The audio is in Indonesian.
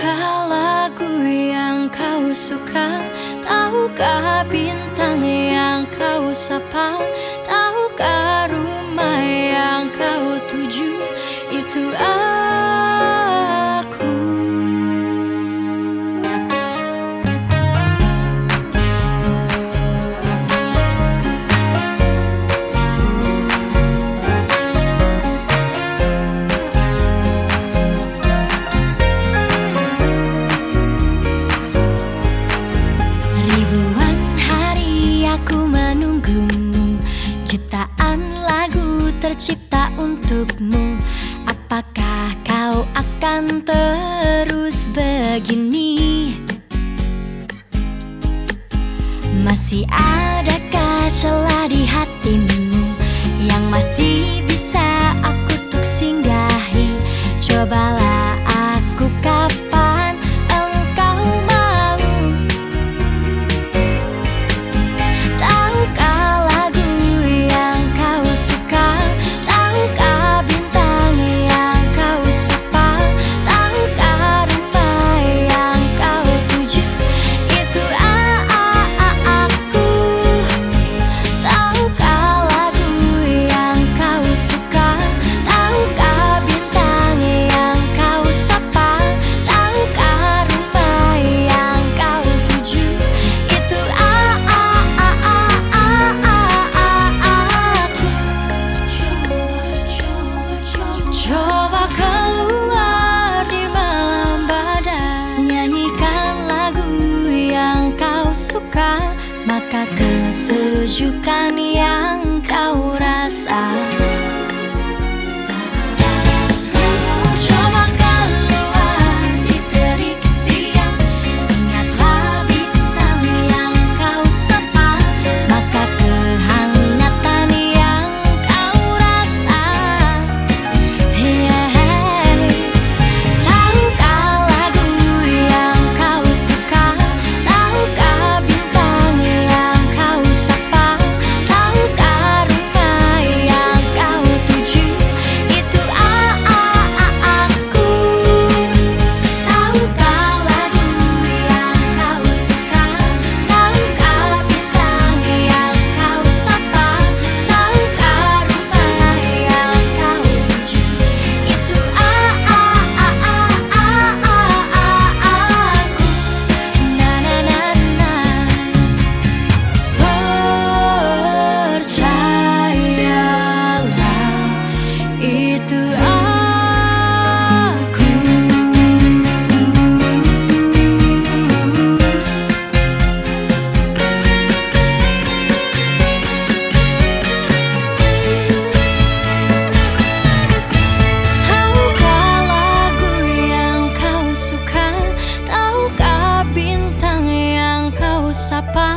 Tahukah lagu yang kau suka? Tahukah bintang yang kau sapa? Tahukah tercipta untukmu Apakah kau akan terus begini? Masih adakah celah di hatimu Yang masih luka Maka kesejukan yang kau rasa. sapato.